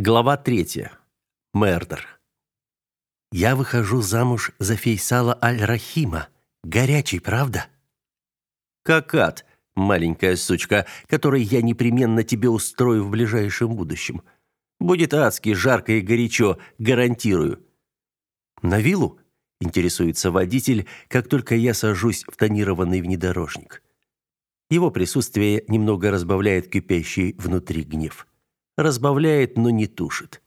Глава третья. Мердер. Я выхожу замуж за Фейсала Аль-Рахима. Горячий, правда? Как ад, маленькая сучка, который я непременно тебе устрою в ближайшем будущем. Будет адски жарко и горячо, гарантирую. На виллу интересуется водитель, как только я сажусь в тонированный внедорожник. Его присутствие немного разбавляет кипящий внутри гнев разбавляет, но не тушит.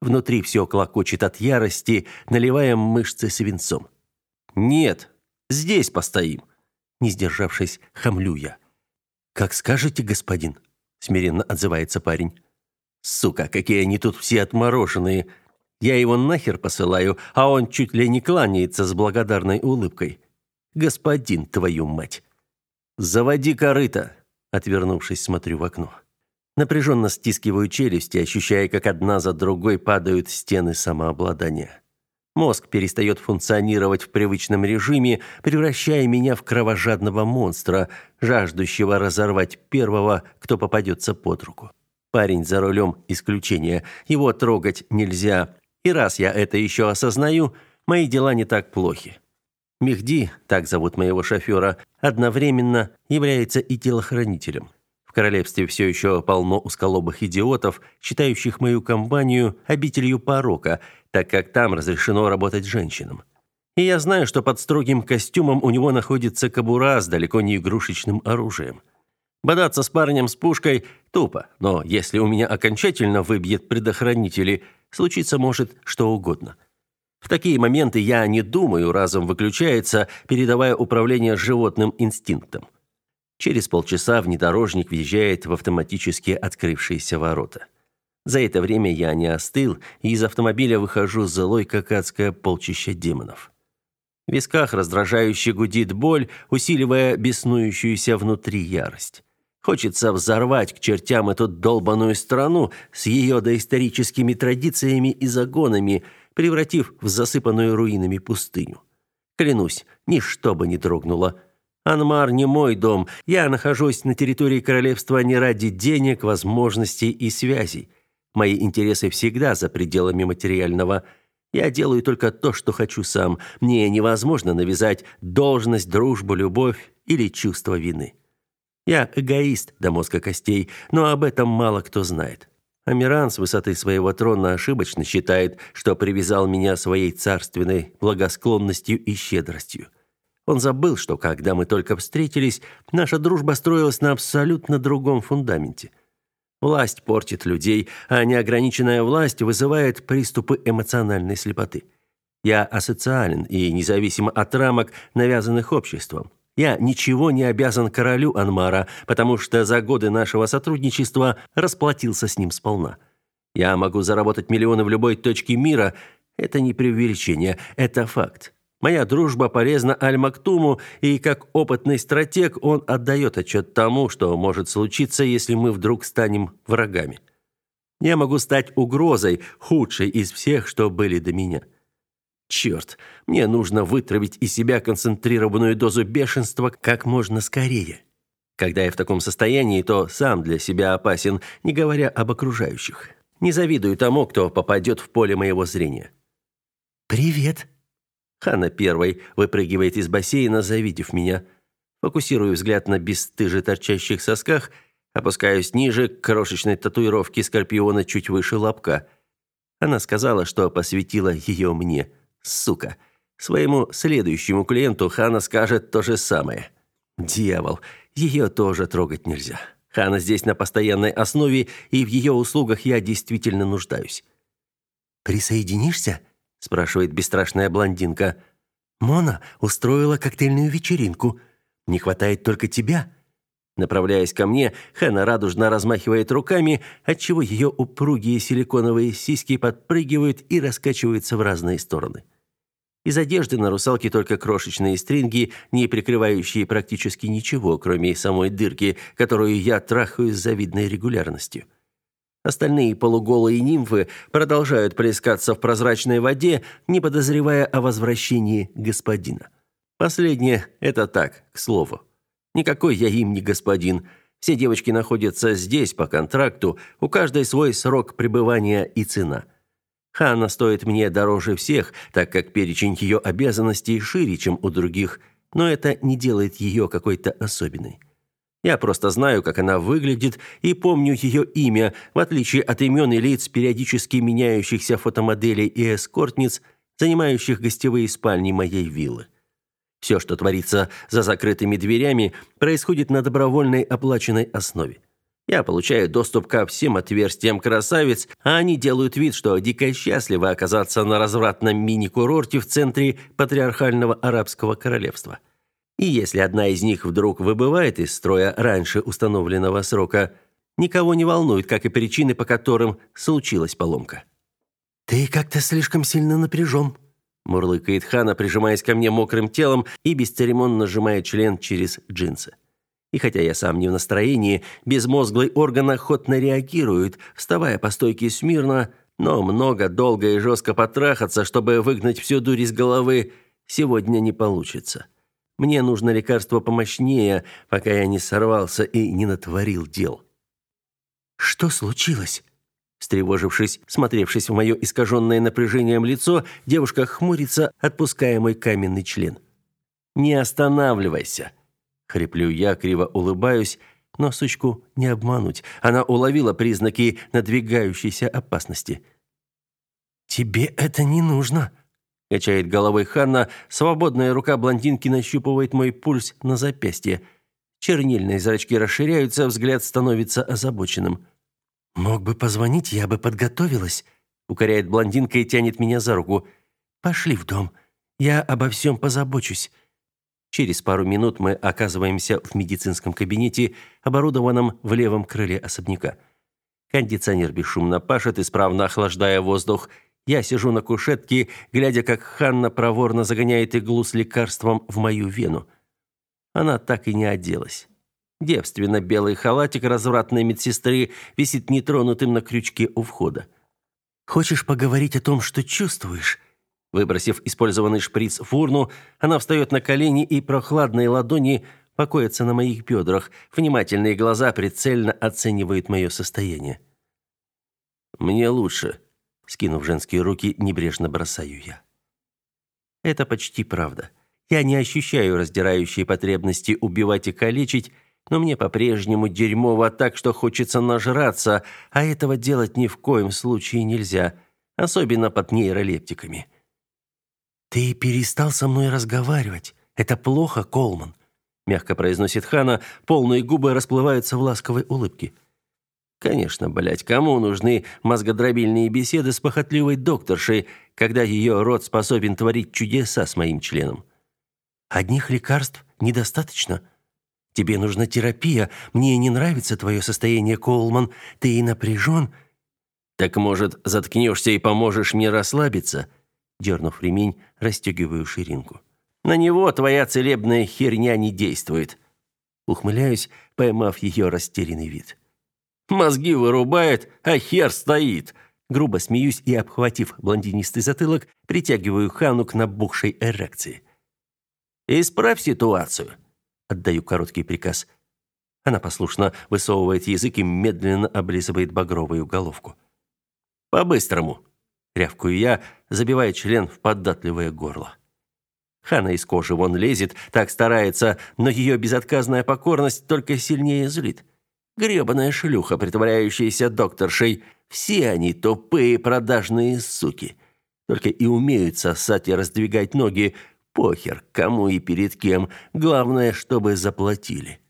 Внутри все клокочет от ярости, наливая мышцы свинцом. «Нет, здесь постоим!» Не сдержавшись, хамлю я. «Как скажете, господин», — смиренно отзывается парень. «Сука, какие они тут все отмороженные! Я его нахер посылаю, а он чуть ли не кланяется с благодарной улыбкой. Господин, твою мать!» «Заводи корыто!» Отвернувшись, смотрю в окно. Напряженно стискиваю челюсти, ощущая, как одна за другой падают стены самообладания. Мозг перестает функционировать в привычном режиме, превращая меня в кровожадного монстра, жаждущего разорвать первого, кто попадется под руку. Парень за рулем – исключение. Его трогать нельзя. И раз я это еще осознаю, мои дела не так плохи. Мехди, так зовут моего шофера, одновременно является и телохранителем. В королевстве все еще полно узколобых идиотов, считающих мою компанию обителью порока, так как там разрешено работать женщинам. И я знаю, что под строгим костюмом у него находится кобура с далеко не игрушечным оружием. Бодаться с парнем с пушкой тупо, но если у меня окончательно выбьет предохранители, случиться может что угодно. В такие моменты я не думаю, разум выключается, передавая управление животным инстинктом. Через полчаса внедорожник въезжает в автоматически открывшиеся ворота. За это время я не остыл, и из автомобиля выхожу злой, как адское полчище демонов. В висках раздражающе гудит боль, усиливая беснующуюся внутри ярость. Хочется взорвать к чертям эту долбаную страну с ее доисторическими традициями и загонами, превратив в засыпанную руинами пустыню. Клянусь, ничто бы не дрогнуло – Анмар не мой дом. Я нахожусь на территории королевства не ради денег, возможностей и связей. Мои интересы всегда за пределами материального. Я делаю только то, что хочу сам. Мне невозможно навязать должность, дружбу, любовь или чувство вины. Я эгоист до мозга костей, но об этом мало кто знает. Амиран с высоты своего трона ошибочно считает, что привязал меня своей царственной благосклонностью и щедростью. Он забыл, что когда мы только встретились, наша дружба строилась на абсолютно другом фундаменте. Власть портит людей, а неограниченная власть вызывает приступы эмоциональной слепоты. Я асоциален и независимо от рамок, навязанных обществом. Я ничего не обязан королю Анмара, потому что за годы нашего сотрудничества расплатился с ним сполна. Я могу заработать миллионы в любой точке мира. Это не преувеличение, это факт. Моя дружба полезна Аль-Мактуму, и как опытный стратег он отдает отчет тому, что может случиться, если мы вдруг станем врагами. Я могу стать угрозой, худшей из всех, что были до меня. Черт, мне нужно вытравить из себя концентрированную дозу бешенства как можно скорее. Когда я в таком состоянии, то сам для себя опасен, не говоря об окружающих. Не завидую тому, кто попадет в поле моего зрения. «Привет», Хана первой выпрыгивает из бассейна, завидев меня. Фокусирую взгляд на бесстыже торчащих сосках, опускаюсь ниже к крошечной татуировке скорпиона чуть выше лобка. Она сказала, что посвятила ее мне. Сука. Своему следующему клиенту Хана скажет то же самое. Дьявол, ее тоже трогать нельзя. Хана здесь на постоянной основе, и в ее услугах я действительно нуждаюсь. «Присоединишься?» Спрашивает бесстрашная блондинка. Мона устроила коктейльную вечеринку. Не хватает только тебя. Направляясь ко мне, Хэна радужно размахивает руками, отчего ее упругие силиконовые сиськи подпрыгивают и раскачиваются в разные стороны. Из одежды на русалке только крошечные стринги, не прикрывающие практически ничего, кроме самой дырки, которую я трахаю с завидной регулярностью. Остальные полуголые нимфы продолжают плескаться в прозрачной воде, не подозревая о возвращении господина. Последнее – это так, к слову. Никакой я им не господин. Все девочки находятся здесь по контракту, у каждой свой срок пребывания и цена. Ханна стоит мне дороже всех, так как перечень ее обязанностей шире, чем у других, но это не делает ее какой-то особенной. Я просто знаю, как она выглядит, и помню ее имя, в отличие от имен и лиц периодически меняющихся фотомоделей и эскортниц, занимающих гостевые спальни моей виллы. Все, что творится за закрытыми дверями, происходит на добровольной оплаченной основе. Я получаю доступ ко всем отверстиям красавиц, а они делают вид, что дико счастливы оказаться на развратном мини-курорте в центре патриархального арабского королевства. И если одна из них вдруг выбывает из строя раньше установленного срока, никого не волнует, как и причины, по которым случилась поломка. «Ты как-то слишком сильно напряжен», – мурлыкает Хана, прижимаясь ко мне мокрым телом и бесцеремонно сжимая член через джинсы. И хотя я сам не в настроении, безмозглый орган охотно реагирует, вставая по стойке смирно, но много, долго и жестко потрахаться, чтобы выгнать всю дурь из головы, сегодня не получится. Мне нужно лекарство помощнее, пока я не сорвался и не натворил дел. «Что случилось?» Встревожившись, смотревшись в мое искаженное напряжением лицо, девушка хмурится, отпуская мой каменный член. «Не останавливайся!» Хриплю я, криво улыбаюсь, но сучку не обмануть. Она уловила признаки надвигающейся опасности. «Тебе это не нужно», — качает головой Ханна. Свободная рука блондинки нащупывает мой пульс на запястье. Чернильные зрачки расширяются, взгляд становится озабоченным. «Мог бы позвонить, я бы подготовилась», — укоряет блондинка и тянет меня за руку. «Пошли в дом. Я обо всем позабочусь». Через пару минут мы оказываемся в медицинском кабинете, оборудованном в левом крыле особняка. Кондиционер бесшумно пашет, исправно охлаждая воздух. Я сижу на кушетке, глядя, как Ханна проворно загоняет иглу с лекарством в мою вену. Она так и не оделась. Девственно белый халатик развратной медсестры висит нетронутым на крючке у входа. «Хочешь поговорить о том, что чувствуешь?» Выбросив использованный шприц в урну, она встает на колени и прохладные ладони покоятся на моих бедрах. Внимательные глаза прицельно оценивают мое состояние. «Мне лучше», — скинув женские руки, небрежно бросаю я. Это почти правда. Я не ощущаю раздирающей потребности убивать и калечить, но мне по-прежнему дерьмово так, что хочется нажраться, а этого делать ни в коем случае нельзя, особенно под нейролептиками. «Ты перестал со мной разговаривать. Это плохо, Колман», — мягко произносит Хана, полные губы расплываются в ласковой улыбке. Конечно, блядь, кому нужны мозгодробильные беседы с похотливой докторшей, когда ее рот способен творить чудеса с моим членом? Одних лекарств недостаточно. Тебе нужна терапия. Мне не нравится твое состояние, Колман. Ты и напряжен». «Так, может, заткнешься и поможешь мне расслабиться?» Дернув ремень, расстегиваю ширинку. «На него твоя целебная херня не действует». Ухмыляюсь, поймав ее растерянный вид. «Мозги вырубает, а хер стоит!» Грубо смеюсь и, обхватив блондинистый затылок, притягиваю Хану к набухшей эрекции. «Исправь ситуацию. Отдаю короткий приказ. Она послушно высовывает язык и медленно облизывает багровую головку. «По-быстрому!» — рявкую я, забивая член в податливое горло. Хана из кожи вон лезет, так старается, но ее безотказная покорность только сильнее злит. Гребаная шлюха, притворяющаяся докторшей. Все они тупые продажные суки. Только и умеют сосать и раздвигать ноги, Похер, кому и перед кем, главное, чтобы заплатили.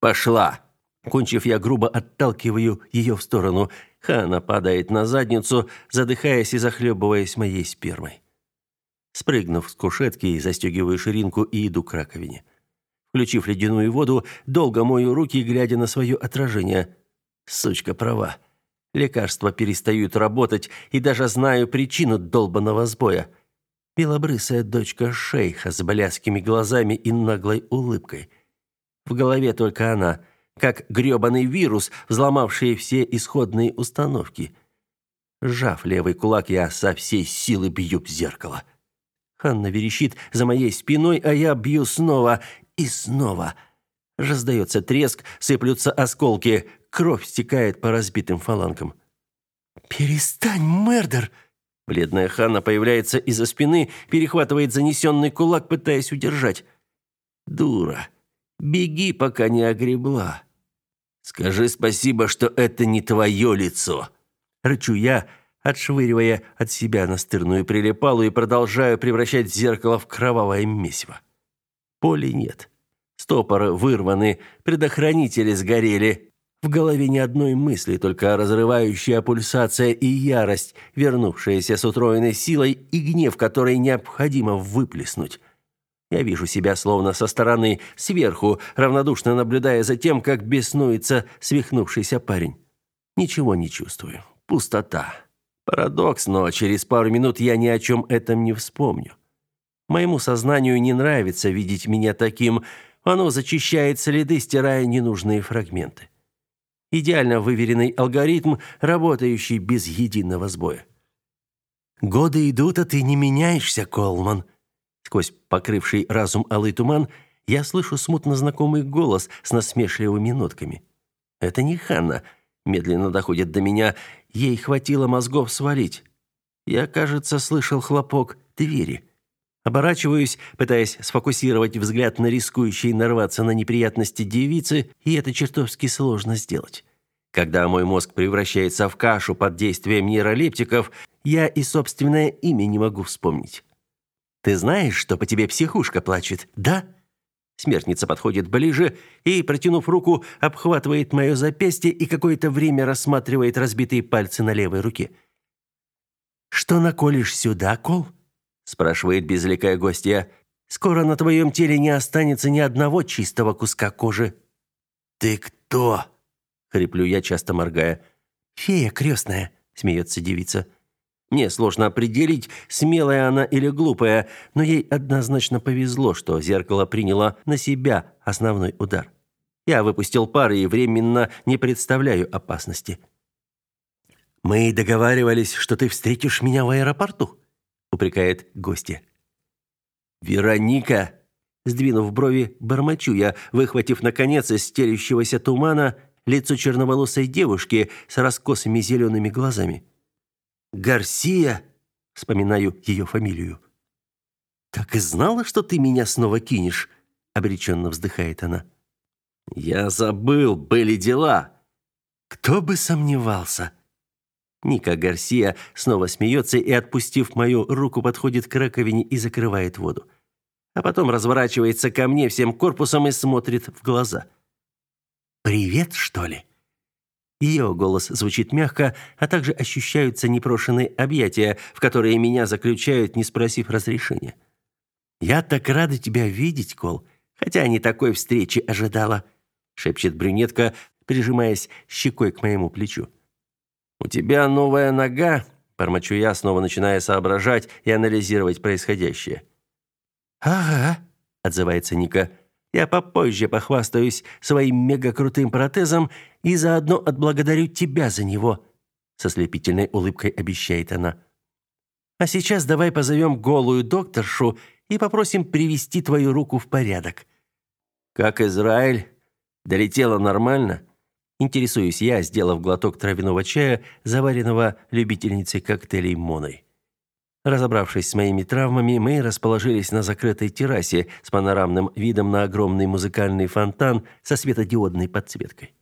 Пошла. Кончив, я грубо отталкиваю ее в сторону. Хана падает на задницу, задыхаясь и захлебываясь моей спермой. Спрыгнув с кушетки, застегиваю ширинку и иду к раковине. Включив ледяную воду, долго мою руки, глядя на свое отражение. Сучка права. Лекарства перестают работать, и даже знаю причину долбанного сбоя – белобрысая дочка шейха с бляскими глазами и наглой улыбкой. В голове только она, как грёбаный вирус, взломавший все исходные установки. Сжав левый кулак, я со всей силы бью в зеркало. Ханна верещит за моей спиной, а я бью снова и снова. Раздается треск, сыплются осколки, кровь стекает по разбитым фалангам. «Перестань, Мердер!» Бледная Ханна появляется из-за спины, перехватывает занесенный кулак, пытаясь удержать. «Дура! Беги, пока не огребла!» «Скажи спасибо, что это не твое лицо!» Рычу я, отшвыривая от себя настырную прилипалу и продолжаю превращать зеркало в кровавое месиво. Поли нет. Стопоры вырваны, предохранители сгорели. В голове ни одной мысли, только разрывающая пульсация и ярость, вернувшаяся с утроенной силой и гнев, который необходимо выплеснуть. Я вижу себя словно со стороны, сверху, равнодушно наблюдая за тем, как беснуется свихнувшийся парень. Ничего не чувствую. Пустота. Парадокс, но через пару минут я ни о чем этом не вспомню. Моему сознанию не нравится видеть меня таким, оно зачищает следы, стирая ненужные фрагменты. Идеально выверенный алгоритм, работающий без единого сбоя. Годы идут, а ты не меняешься, Колман. Сквозь покрывший разум алый туман я слышу смутно знакомый голос с насмешливыми нотками. Это не Ханна, медленно доходит до меня. Ей хватило мозгов свалить. Я, кажется, слышал хлопок двери. Оборачиваюсь, пытаясь сфокусировать взгляд на рискующей нарваться на неприятности девицы, и это чертовски сложно сделать. Когда мой мозг превращается в кашу под действием нейролептиков, я и собственное имя не могу вспомнить. Ты знаешь, что по тебе психушка плачет, да? Смертница подходит ближе и, протянув руку, обхватывает мое запястье и какое-то время рассматривает разбитые пальцы на левой руке. Что наколешь сюда, Кол? Спрашивает безликая гостья. Скоро на твоем теле не останется ни одного чистого куска кожи. Ты кто? хриплю я, часто моргая. Фея крестная, смеется девица. Мне сложно определить, смелая она или глупая, но ей однозначно повезло, что зеркало приняло на себя основной удар. Я выпустил пары и временно не представляю опасности. Мы договаривались, что ты встретишь меня в аэропорту упрекает гостья. Вероника, сдвинув брови, бормочу я, выхватив наконец из стелющегося тумана лицо черноволосой девушки с раскосыми зелеными глазами. Гарсия, вспоминаю ее фамилию. Так и знала, что ты меня снова кинешь, обреченно вздыхает она. Я забыл, были дела. Кто бы сомневался, Ника Гарсия снова смеется и, отпустив мою руку, подходит к раковине и закрывает воду. А потом разворачивается ко мне всем корпусом и смотрит в глаза. «Привет, что ли?» Ее голос звучит мягко, а также ощущаются непрошенные объятия, в которые меня заключают, не спросив разрешения. «Я так рада тебя видеть, Кол, хотя не такой встречи ожидала», шепчет брюнетка, прижимаясь щекой к моему плечу. «У тебя новая нога?» – бормочу я, снова начиная соображать и анализировать происходящее. «Ага», – отзывается Ника. «Я попозже похвастаюсь своим мегакрутым протезом и заодно отблагодарю тебя за него», – со слепительной улыбкой обещает она. «А сейчас давай позовем голую докторшу и попросим привести твою руку в порядок». «Как Израиль? Долетела нормально?» Интересуюсь я, сделав глоток травяного чая, заваренного любительницей коктейлей Моной. Разобравшись с моими травмами, мы расположились на закрытой террасе с панорамным видом на огромный музыкальный фонтан со светодиодной подсветкой.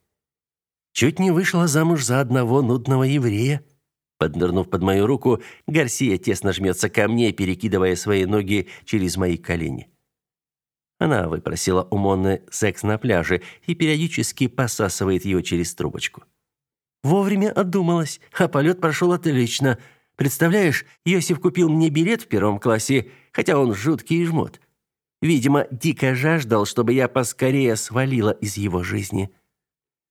Чуть не вышла замуж за одного нудного еврея. Поднырнув под мою руку, Гарсия тесно жмется ко мне, перекидывая свои ноги через мои колени. Она выпросила у Монны секс на пляже и периодически посасывает ее через трубочку. Вовремя отдумалась, а полет прошел отлично. Представляешь, Йосиф купил мне билет в первом классе, хотя он жуткий жмот. Видимо, дико жаждал, чтобы я поскорее свалила из его жизни.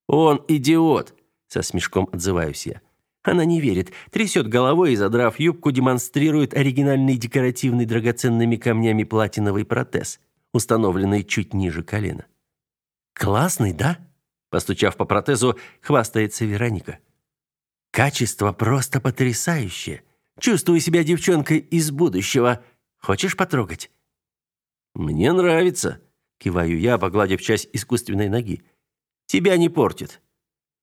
Он идиот, со смешком отзываюсь я. Она не верит, трясет головой и, задрав юбку, демонстрирует оригинальный декоративный драгоценными камнями платиновый протез – установленный чуть ниже колена. «Классный, да?» Постучав по протезу, хвастается Вероника. «Качество просто потрясающее. Чувствую себя девчонкой из будущего. Хочешь потрогать?» «Мне нравится», – киваю я, погладив часть искусственной ноги. Тебя не портит.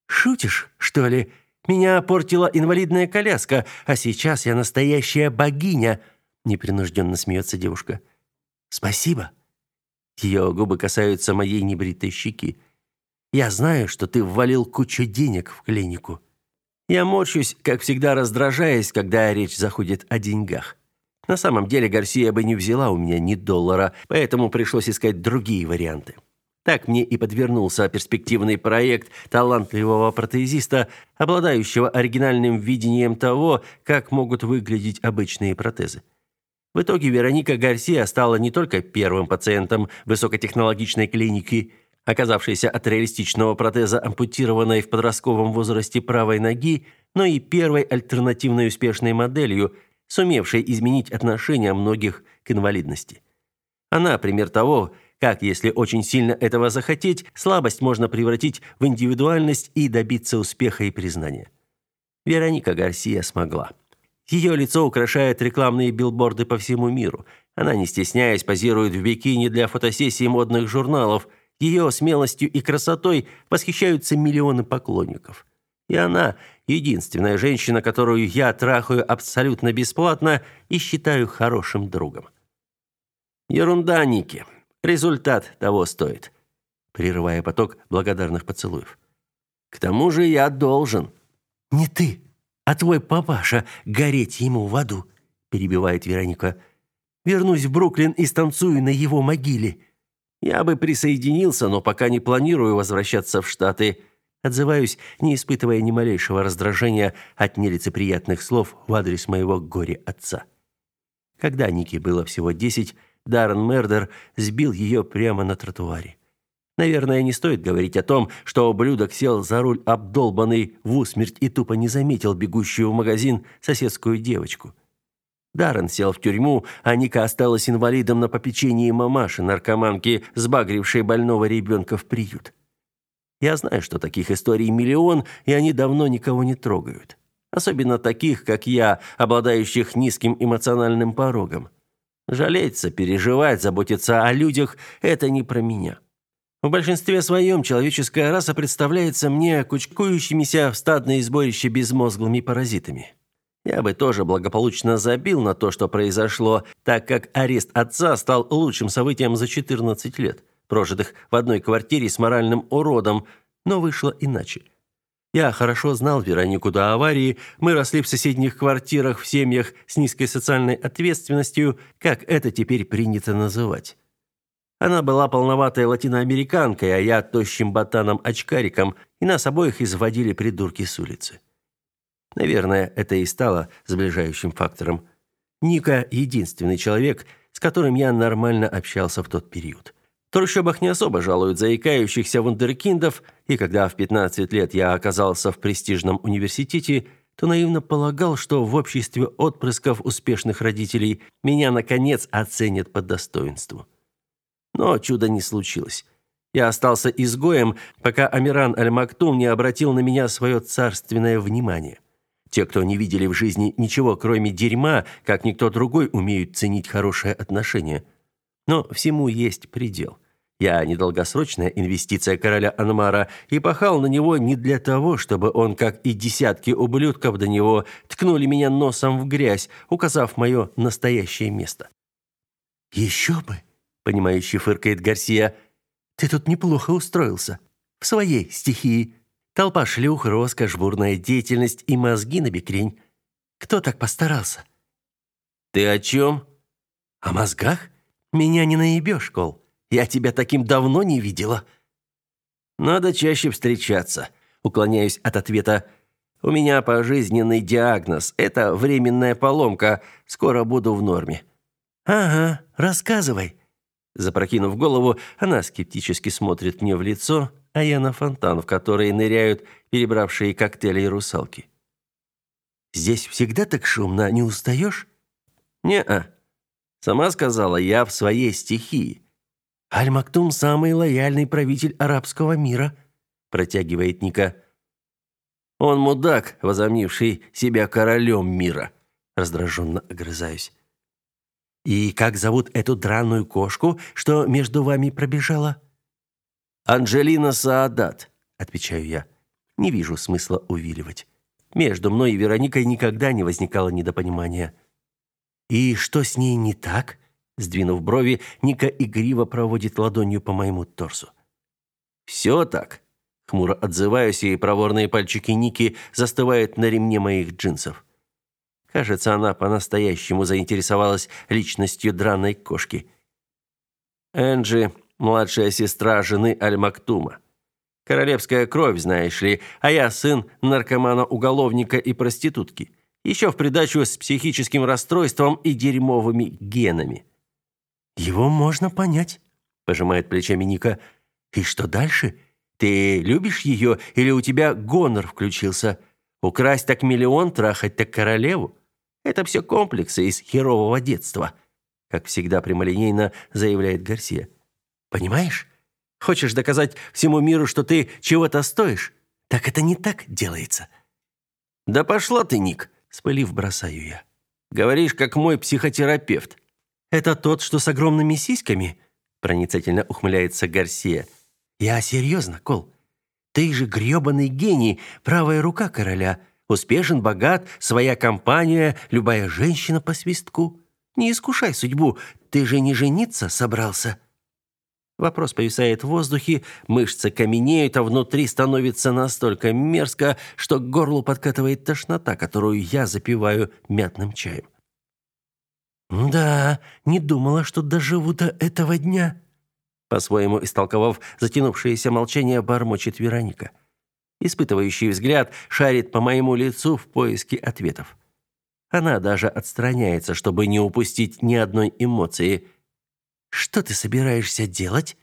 Шутишь, что ли? Меня портила инвалидная коляска, а сейчас я настоящая богиня, непринужденно смеется девушка. Спасибо. Ее губы касаются моей небритой щеки. Я знаю, что ты ввалил кучу денег в клинику. Я морщусь, как всегда раздражаясь, когда речь заходит о деньгах. На самом деле Гарсия бы не взяла у меня ни доллара, поэтому пришлось искать другие варианты. Так мне и подвернулся перспективный проект талантливого протезиста, обладающего оригинальным видением того, как могут выглядеть обычные протезы. В итоге Вероника Гарсия стала не только первым пациентом высокотехнологичной клиники, оказавшейся от реалистичного протеза ампутированной в подростковом возрасте правой ноги, но и первой альтернативной успешной моделью, сумевшей изменить отношение многих к инвалидности. Она пример того, как, если очень сильно этого захотеть, слабость можно превратить в индивидуальность и добиться успеха и признания. Вероника Гарсия смогла. Ее лицо украшает рекламные билборды по всему миру. Она, не стесняясь, позирует в бикини для фотосессий модных журналов. Ее смелостью и красотой восхищаются миллионы поклонников. И она единственная женщина, которую я трахаю абсолютно бесплатно и считаю хорошим другом. Ерунда, Ники. Результат того стоит. Прерывая поток благодарных поцелуев. К тому же я должен. Не ты, а твой папаша гореть ему в аду, перебивает Вероника. Вернусь в Бруклин и станцую на его могиле. Я бы присоединился, но пока не планирую возвращаться в Штаты. Отзываюсь, не испытывая ни малейшего раздражения от нелицеприятных слов в адрес моего горе-отца. Когда Нике было всего десять, Даррен Мердер сбил ее прямо на тротуаре. Наверное, не стоит говорить о том, что ублюдок сел за руль обдолбанный в усмерть и тупо не заметил бегущую в магазин соседскую девочку. Даррен сел в тюрьму, а Ника осталась инвалидом на попечении мамаши, наркоманки, сбагрившей больного ребенка в приют. Я знаю, что таких историй миллион, и они давно никого не трогают. Особенно таких, как я, обладающих низким эмоциональным порогом. Жалеть, переживать, заботиться о людях – это не про меня. В большинстве своем человеческая раса представляется мне кучкующимися в стадные сборища безмозглыми паразитами. Я бы тоже благополучно забил на то, что произошло, так как арест отца стал лучшим событием за 14 лет, прожитых в одной квартире с моральным уродом, но вышло иначе. Я хорошо знал Веронику до аварии, мы росли в соседних квартирах в семьях с низкой социальной ответственностью, как это теперь принято называть. Она была полноватой латиноамериканкой, а я тощим ботаном-очкариком, и нас обоих изводили придурки с улицы. Наверное, это и стало сближающим фактором. Ника – единственный человек, с которым я нормально общался в тот период. В трущобах не особо жалуют заикающихся вундеркиндов, и когда в 15 лет я оказался в престижном университете, то наивно полагал, что в обществе отпрысков успешных родителей меня, наконец, оценят по достоинству. Но чуда не случилось. Я остался изгоем, пока Амиран Аль-Мактум не обратил на меня свое царственное внимание. Те, кто не видели в жизни ничего, кроме дерьма, как никто другой, умеют ценить хорошее отношение – но всему есть предел. Я недолгосрочная инвестиция короля Анмара и пахал на него не для того, чтобы он, как и десятки ублюдков до него, ткнули меня носом в грязь, указав мое настоящее место. «Еще бы!» — понимающий фыркает Гарсия. «Ты тут неплохо устроился. В своей стихии. Толпа шлюх, роскошь, бурная деятельность и мозги на бекрень. Кто так постарался?» «Ты о чем?» «О мозгах?» Меня не наебешь, Кол. Я тебя таким давно не видела. Надо чаще встречаться. Уклоняюсь от ответа. У меня пожизненный диагноз. Это временная поломка. Скоро буду в норме. Ага, рассказывай. Запрокинув голову, она скептически смотрит мне в лицо, а я на фонтан, в который ныряют перебравшие коктейли и русалки. Здесь всегда так шумно, не устаешь?» «Не-а», Сама сказала, я в своей стихии. Аль-Мактум самый лояльный правитель арабского мира, протягивает Ника. Он мудак, возомнивший себя королем мира, раздраженно огрызаюсь. И как зовут эту драную кошку, что между вами пробежала? Анжелина Саадат, отвечаю я. Не вижу смысла увиливать. Между мной и Вероникой никогда не возникало недопонимания. И что с ней не так? Сдвинув брови, Ника игриво проводит ладонью по моему торсу. «Все так», — хмуро отзываюсь, и проворные пальчики Ники застывают на ремне моих джинсов. Кажется, она по-настоящему заинтересовалась личностью драной кошки. Энджи – младшая сестра жены Аль-Мактума. Королевская кровь, знаешь ли, а я сын наркомана-уголовника и проститутки. Еще в придачу с психическим расстройством и дерьмовыми генами. «Его можно понять», – пожимает плечами Ника. «И что дальше? Ты любишь ее или у тебя гонор включился? Украсть так миллион, трахать так королеву? Это все комплексы из херового детства», – как всегда прямолинейно заявляет Гарсия. «Понимаешь? Хочешь доказать всему миру, что ты чего-то стоишь? Так это не так делается». «Да пошла ты, Ник», – спылив бросаю я. «Говоришь, как мой психотерапевт. Это тот, что с огромными сиськами?» Проницательно ухмыляется Гарсия. «Я серьезно, Кол. Ты же грёбаный гений, правая рука короля. Успешен, богат, своя компания, любая женщина по свистку. Не искушай судьбу, ты же не жениться собрался». Вопрос повисает в воздухе, мышцы каменеют, а внутри становится настолько мерзко, что к горлу подкатывает тошнота, которую я запиваю мятным чаем. «Да, не думала, что доживу до этого дня», по-своему истолковав затянувшееся молчание, бормочет Вероника. Испытывающий взгляд шарит по моему лицу в поиске ответов. Она даже отстраняется, чтобы не упустить ни одной эмоции. «Что ты собираешься делать?»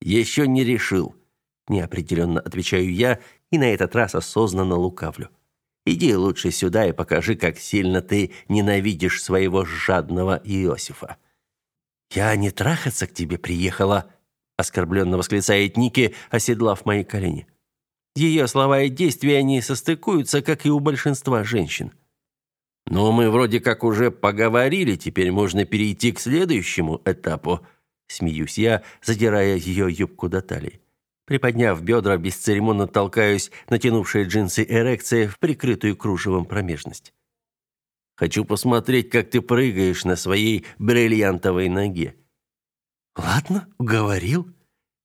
«Еще не решил», – неопределенно отвечаю я и на этот раз осознанно лукавлю. Иди лучше сюда и покажи, как сильно ты ненавидишь своего жадного Иосифа. Я не трахаться к тебе приехала, оскорбленно восклицает Ники, оседлав мои колени. Ее слова и действия не состыкуются, как и у большинства женщин. Но мы вроде как уже поговорили, теперь можно перейти к следующему этапу. Смеюсь я, задирая ее юбку до талии. Приподняв бедра, бесцеремонно толкаюсь натянувшие джинсы эрекции в прикрытую кружевом промежность. Хочу посмотреть, как ты прыгаешь на своей бриллиантовой ноге. Ладно, уговорил.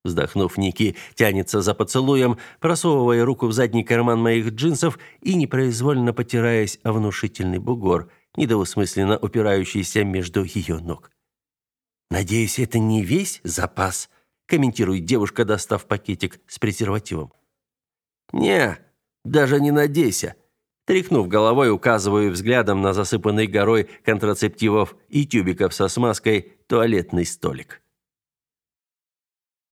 Вздохнув, Ники тянется за поцелуем, просовывая руку в задний карман моих джинсов и непроизвольно потираясь о внушительный бугор, недоусмысленно упирающийся между ее ног. Надеюсь, это не весь запас комментирует девушка, достав пакетик с презервативом. Не, даже не надейся. Тряхнув головой, указываю взглядом на засыпанный горой контрацептивов и тюбиков со смазкой туалетный столик.